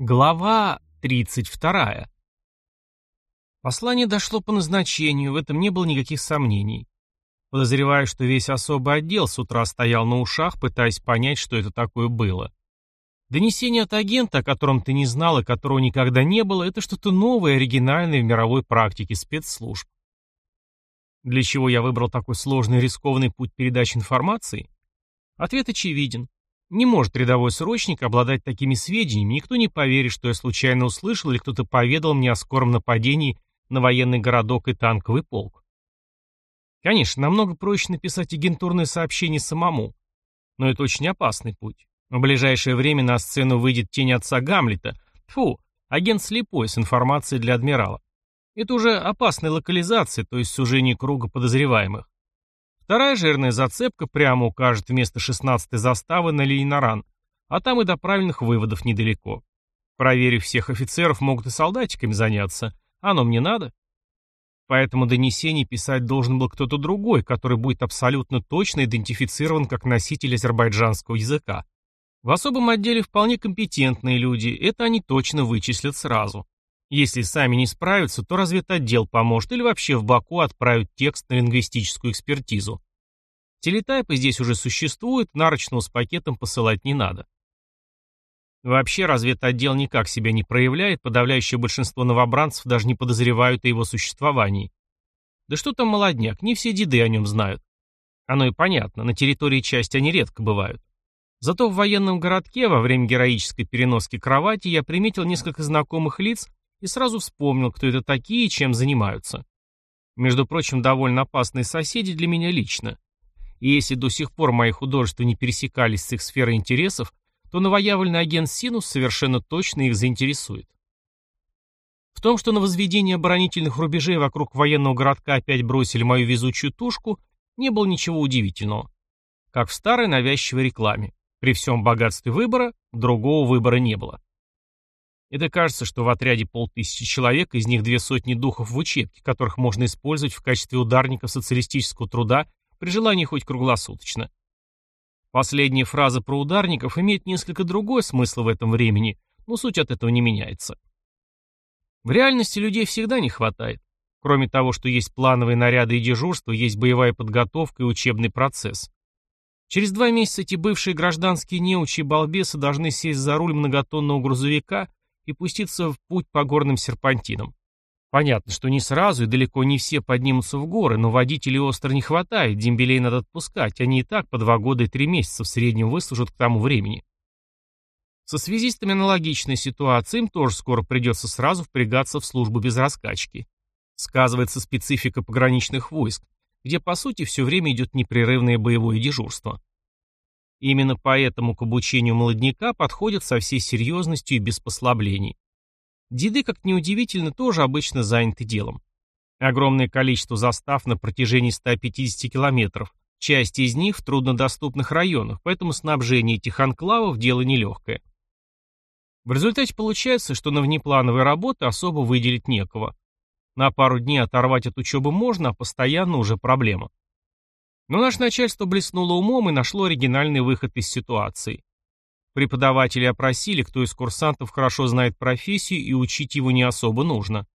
Глава 32. Послание дошло по назначению, в этом не было никаких сомнений. Подозреваю, что весь особый отдел с утра стоял на ушах, пытаясь понять, что это такое было. Донесение от агента, о котором ты не знал и которого никогда не было, это что-то новое, оригинальное в мировой практике спецслужб. Для чего я выбрал такой сложный рискованный путь передачи информации? Ответ очевиден. Не может рядовой срочник обладать такими сведениями, никто не поверит, что я случайно услышал или кто-то поведал мне о скором нападении на военный городок и танковый полк. Конечно, намного проще написать агентурное сообщение самому, но это очень опасный путь. В ближайшее время на сцену выйдет тень отца Гамлета. Фу, агент слепой с информацией для адмирала. Это уже опасная локализация, то есть сужение круга подозреваемых. Вторая жирная зацепка прямо укажет вместо шестнадцатой заставы на Лейнаран, а там и до правильных выводов недалеко. Проверив всех офицеров, могут и солдатиками заняться. Оно мне надо? Поэтому донесение писать должен был кто-то другой, который будет абсолютно точно идентифицирован как носитель азербайджанского языка. В особом отделе вполне компетентные люди, это они точно вычислят сразу. Если сами не справятся, то разведотдел поможет или вообще в Баку отправят текст на лингвистическую экспертизу. Телетайпы здесь уже существуют, нарочного с пакетом посылать не надо. Вообще разведотдел никак себя не проявляет, подавляющее большинство новобранцев даже не подозревают о его существовании. Да что там молодняк, не все деды о нем знают. Оно и понятно, на территории части они редко бывают. Зато в военном городке во время героической переноски кровати я приметил несколько знакомых лиц, и сразу вспомнил, кто это такие и чем занимаются. Между прочим, довольно опасные соседи для меня лично. И если до сих пор мои художества не пересекались с их сферой интересов, то новоявленный агент Синус совершенно точно их заинтересует. В том, что на возведение оборонительных рубежей вокруг военного городка опять бросили мою везучую тушку, не было ничего удивительного. Как в старой навязчивой рекламе. При всем богатстве выбора, другого выбора не было. Это кажется, что в отряде полтысячи человек, из них две сотни духов в учебке, которых можно использовать в качестве ударников социалистического труда при желании хоть круглосуточно. Последняя фраза про ударников имеет несколько другой смысл в этом времени, но суть от этого не меняется. В реальности людей всегда не хватает. Кроме того, что есть плановые наряды и дежурства, есть боевая подготовка и учебный процесс. Через два месяца эти бывшие гражданские неучи и балбесы должны сесть за руль многотонного грузовика и пуститься в путь по горным серпантинам. Понятно, что не сразу и далеко не все поднимутся в горы, но водителей остро не хватает, дембелей надо отпускать, они и так по два года и три месяца в среднем выслужат к тому времени. Со связистами аналогичная ситуация, им тоже скоро придется сразу впрягаться в службу без раскачки. Сказывается специфика пограничных войск, где по сути все время идет непрерывное боевое дежурство. Именно поэтому к обучению молодняка подходят со всей серьезностью и без послаблений. Деды, как неудивительно, тоже обычно заняты делом. Огромное количество застав на протяжении 150 километров, часть из них в труднодоступных районах, поэтому снабжение этих анклавов – дело нелегкое. В результате получается, что на внеплановые работы особо выделить некого. На пару дней оторвать от учебы можно, а постоянно уже проблема. Но наше начальство блеснуло умом и нашло оригинальный выход из ситуации. Преподаватели опросили, кто из курсантов хорошо знает профессию и учить его не особо нужно.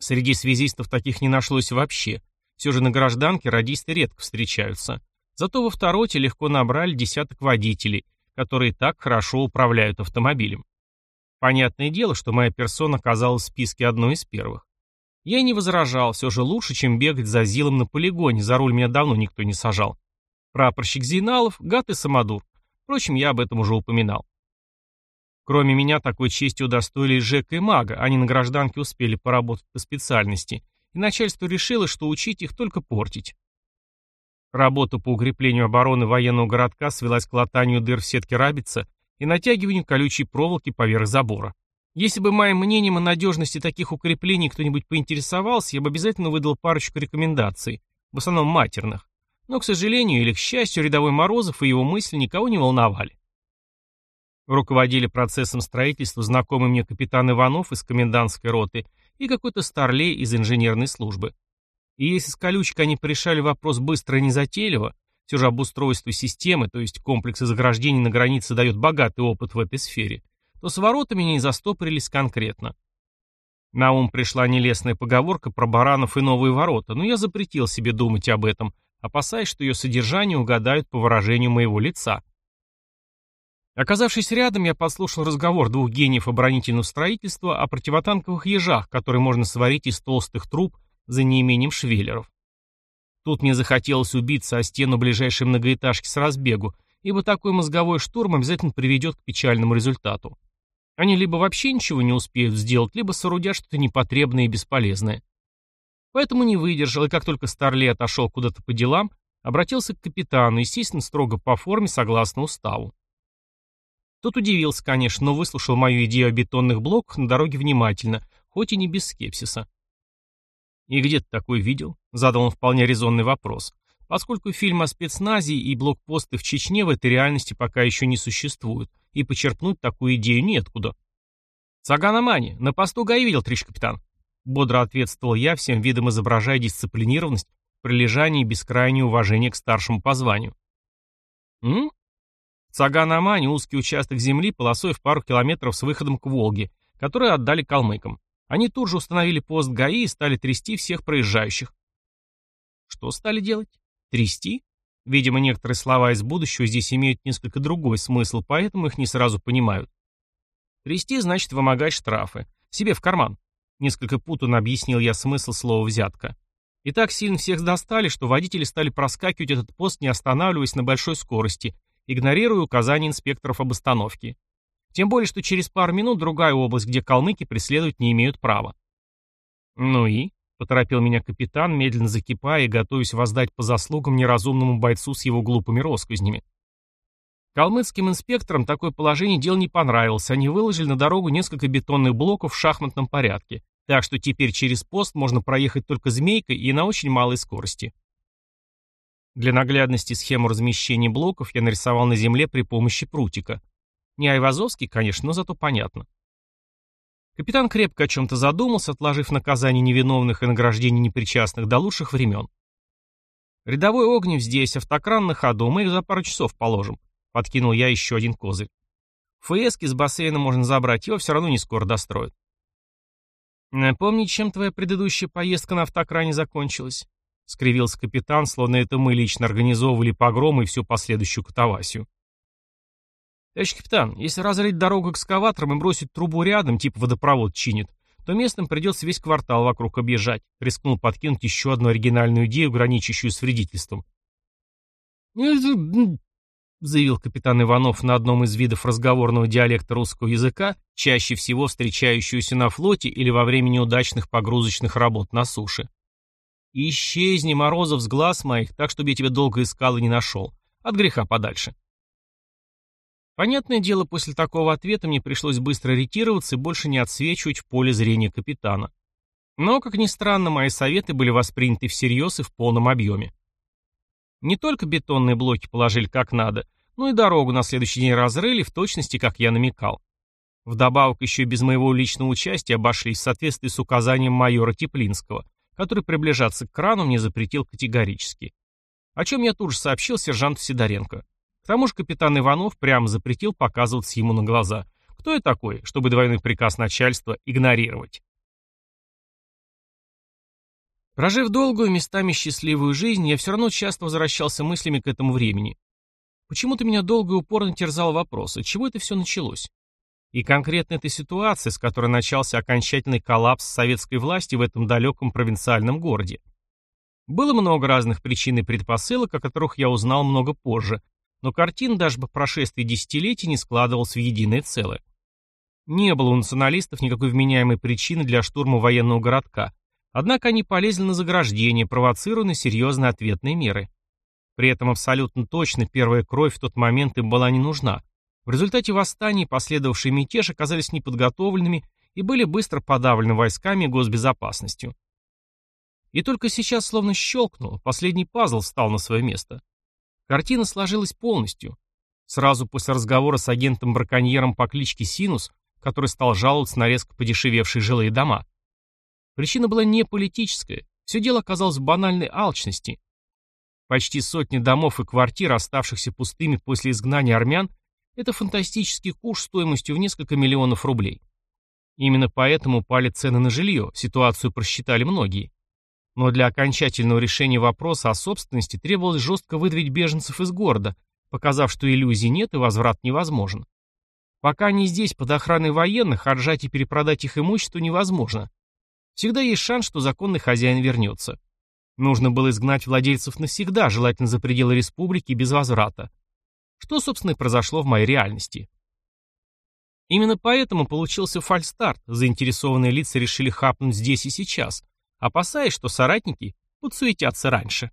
Среди связистов таких не нашлось вообще. Все же на гражданке радисты редко встречаются. Зато во второте легко набрали десяток водителей, которые так хорошо управляют автомобилем. Понятное дело, что моя персона оказалась в списке одной из первых. Я и не возражал, все же лучше, чем бегать за Зилом на полигоне, за руль меня давно никто не сажал. Прапорщик Зейналов, гад и самодур. Впрочем, я об этом уже упоминал. Кроме меня, такой честью удостоились Жека и Мага, они на гражданке успели поработать по специальности, и начальство решило, что учить их только портить. Работа по укреплению обороны военного городка свелась к латанию дыр в сетке рабица и натягиванию колючей проволоки поверх забора. Если бы моим мнением о надежности таких укреплений кто-нибудь поинтересовался, я бы обязательно выдал парочку рекомендаций, в основном матерных. Но, к сожалению или к счастью, рядовой Морозов и его мысли никого не волновали. Руководили процессом строительства знакомый мне капитан Иванов из комендантской роты и какой-то старлей из инженерной службы. И если с колючкой они порешали вопрос быстро и незатейливо, все же обустройство системы, то есть комплекс заграждений на границе дает богатый опыт в этой сфере, то с воротами они застопорились конкретно. На ум пришла нелестная поговорка про баранов и новые ворота, но я запретил себе думать об этом, опасаясь, что ее содержание угадают по выражению моего лица. Оказавшись рядом, я послушал разговор двух гениев оборонительного строительства о противотанковых ежах, которые можно сварить из толстых труб за неимением швеллеров. Тут мне захотелось убиться о стену ближайшей многоэтажки с разбегу, ибо такой мозговой штурм обязательно приведет к печальному результату. Они либо вообще ничего не успеют сделать, либо соорудят что-то непотребное и бесполезное. Поэтому не выдержал, и как только Старли отошел куда-то по делам, обратился к капитану, естественно, строго по форме, согласно уставу. Тот удивился, конечно, но выслушал мою идею о бетонных блоках на дороге внимательно, хоть и не без скепсиса. «И где ты такой видел?» — задал он вполне резонный вопрос, поскольку фильм о спецназе и блокпосты в Чечне в этой реальности пока еще не существуют, и почерпнуть такую идею неоткуда. «Сагана Мани, на посту ГАИ видел, товарищ капитан», — бодро ответствовал я, всем видом изображая дисциплинированность, прилежание и бескрайнее уважение к старшему по званию. «М?» Цаган-Амане узкий участок земли полосой в пару километров с выходом к Волге, который отдали калмыкам. Они тут же установили пост ГАИ и стали трясти всех проезжающих. Что стали делать? Трясти? Видимо, некоторые слова из будущего здесь имеют несколько другой смысл, поэтому их не сразу понимают. Трясти значит вымогать штрафы. Себе в карман. Несколько путанно объяснил я смысл слова «взятка». И так сильно всех достали, что водители стали проскакивать этот пост, не останавливаясь на большой скорости, игнорируя указания инспекторов об остановке. Тем более, что через пару минут другая область, где калмыки преследовать не имеют права. Ну и? Поторопил меня капитан, медленно закипая и готовясь воздать по заслугам неразумному бойцу с его глупыми россказнями. Калмыцким инспекторам такое положение дел не понравилось, они выложили на дорогу несколько бетонных блоков в шахматном порядке, так что теперь через пост можно проехать только змейкой и на очень малой скорости. Для наглядности схему размещения блоков я нарисовал на земле при помощи прутика. Не Айвазовский, конечно, но зато понятно. Капитан крепко о чем-то задумался, отложив наказание невиновных и награждение непричастных до лучших времен. «Рядовой Огнев здесь, автокран на ходу, мы их за пару часов положим», — подкинул я еще один козырь. ФСК с бассейна можно забрать, его все равно не скоро достроят. «Напомни, чем твоя предыдущая поездка на автокране закончилась?» — скривился капитан, словно это мы лично организовывали погром и всю последующую катавасию. «Товарищ капитан, если разрыть дорогу экскаватором и бросить трубу рядом, типа водопровод чинит, то местным придется весь квартал вокруг объезжать», — рискнул подкинуть еще одну оригинальную идею, граничащую с вредительством. Заявил капитан Иванов на одном из видов разговорного диалекта русского языка, чаще всего встречающегося на флоте или во время неудачных погрузочных работ на суше. «Исчезни, Морозов, с глаз моих, так, чтобы я тебя долго искал и не нашел. От греха подальше». Понятное дело, после такого ответа мне пришлось быстро ретироваться и больше не отсвечивать в поле зрения капитана. Но, как ни странно, мои советы были восприняты всерьез и в полном объеме. Не только бетонные блоки положили как надо, но и дорогу на следующий день разрыли в точности, как я намекал. Вдобавок еще и без моего личного участия обошлись в соответствии с указанием майора Теплинского, который приближаться к крану мне запретил категорически. О чем я тут же сообщил сержанту Сидоренко. К тому же капитан Иванов прямо запретил показываться ему на глаза. Кто я такой, чтобы двойной приказ начальства игнорировать? Прожив долгую, местами счастливую жизнь, я все равно часто возвращался мыслями к этому времени. Почему-то меня долго и упорно терзал вопрос, от чего это все началось? И конкретно эта ситуация, с которой начался окончательный коллапс советской власти в этом далеком провинциальном городе. Было много разных причин и предпосылок, о которых я узнал много позже, но картин даже по прошествии десятилетий не складывалась в единое целое. Не было у националистов никакой вменяемой причины для штурма военного городка, однако они полезли на заграждение, провоцируя на серьезные ответные меры. При этом абсолютно точно первая кровь в тот момент им была не нужна. В результате восстания последовавший мятеж оказались неподготовленными и были быстро подавлены войсками и госбезопасностью. И только сейчас словно щелкнул, последний пазл встал на свое место. Картина сложилась полностью. Сразу после разговора с агентом-браконьером по кличке Синус, который стал жаловаться на резко подешевевшие жилые дома. Причина была не политическая, все дело оказалось в банальной алчности. Почти сотни домов и квартир, оставшихся пустыми после изгнания армян, Это фантастический куш стоимостью в несколько миллионов рублей. Именно поэтому упали цены на жилье, ситуацию просчитали многие. Но для окончательного решения вопроса о собственности требовалось жестко выдавить беженцев из города, показав, что иллюзий нет и возврат невозможен. Пока они здесь под охраной военных, отжать и перепродать их имущество невозможно. Всегда есть шанс, что законный хозяин вернется. Нужно было изгнать владельцев навсегда, желательно за пределы республики без возврата. Что, собственно, и произошло в моей реальности. Именно поэтому получился фальстарт, заинтересованные лица решили хапнуть здесь и сейчас, опасаясь, что соратники подсуетятся раньше.